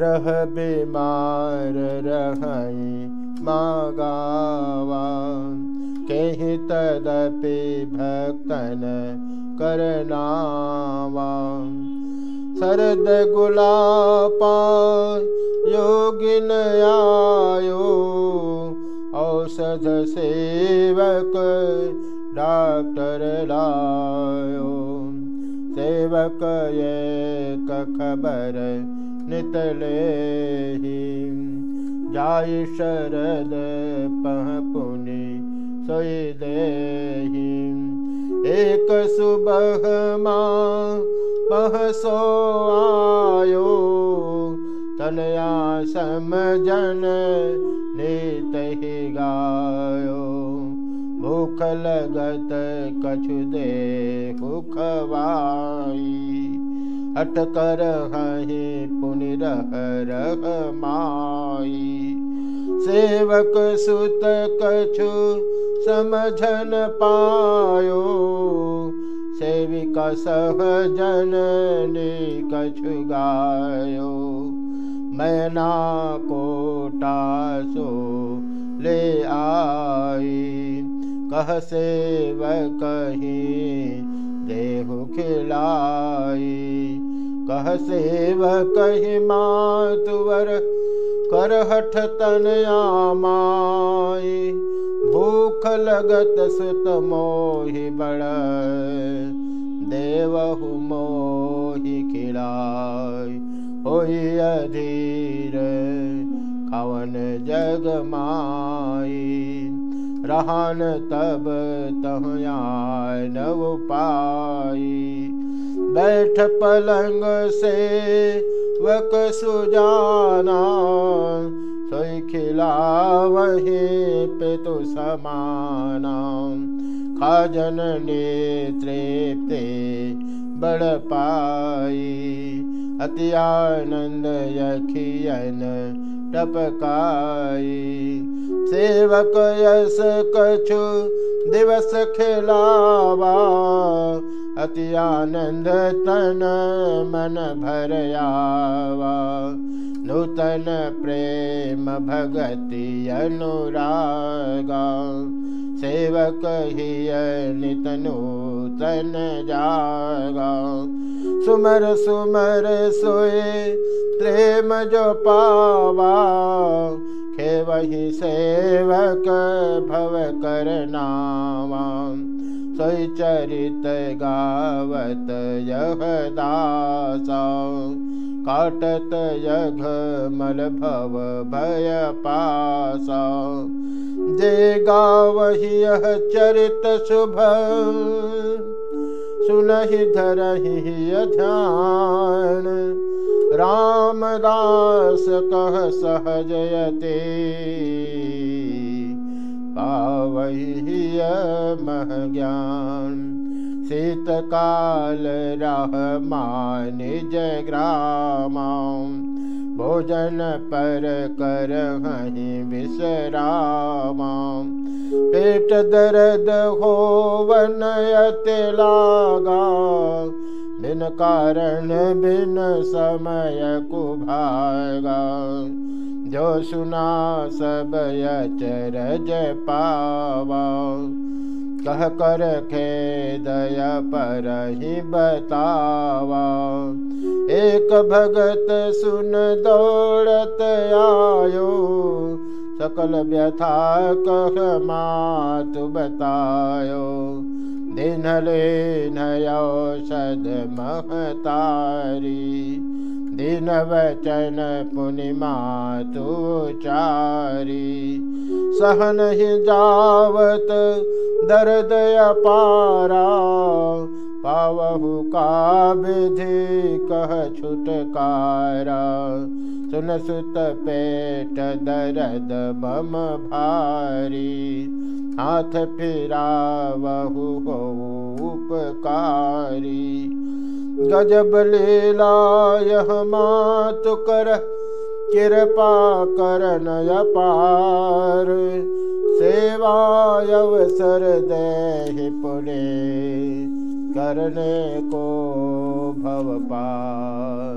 रह बीमार रही मागावा कहीं तदपि भक्तन करनावा शरद गुलापा योगिन आयो। औषध सेवक डॉक्टर लायो। सेवक एक खबर नितले जाय शरद पह पुनि सोई दे एक सुबह माँ पह सो आयो तनया समझन नीत ही गायो भूख लगत कछु दे भूखवाई हट कर हही पुनि रह माई। सेवक सुत कछु समझन पायो। सेविका सहजन ने कछु गायो। मैना कोटा सो ले आई। कह सेव कही देहु खिलाई। कह सेव कही मातुवर कर हठ तन आमाई भूख लगत सुत मोहि बड़ देवहु मोहि खिलाई। होई अधीर कवन जग माई रहन तब तहयाय नव पाई। बैठ पलंग से वक सुजाना, सोई खिला वही पे तो समाना। खाजन ने ते बड़ पाई। अति आनंद यखियन टपकाई। सेवक यस कछु दिवस खिलावा। अति आनंद तन मन भर आवा नूतन प्रेम भगति अनुरागा। सेवक ही नित नूतन जागा। सुमर सुमर सोए प्रेम जो पावा वही सेवक भव करनावा सोई चरित गावत यह दासा। काटत यघ मल भव भय पासा। जे गावही यह चरित शुभ, सुनहि धरहि ध्यान। रामदास कह सहजयते। पावहि मह ज्ञान शीतकाल रह निज ग्राम। भोजन पर कर विश्राम। पेट दर्द हो वनयत लागा। बिन कारण बिन समय को भागा जो सुना सब यचरज पावा। कह कर खेदय पर ही बतावा। एक भगत सुन दौड़त आयो सकल व्यथा कह मातु बतायो दिन ले नौषध महतारी दिन वचन पुनि मातु चारी सहन ही जावत दर्द अपारा पावहु का विधि कह छुटकारा। सुन सुत पेट दर्द बम भारी, हाथ फिरा बहु हो उपकारी। गजब लीला, यह मात कर, कृपा करन अपार सेवा अवसर दे पुणे करने को भव पार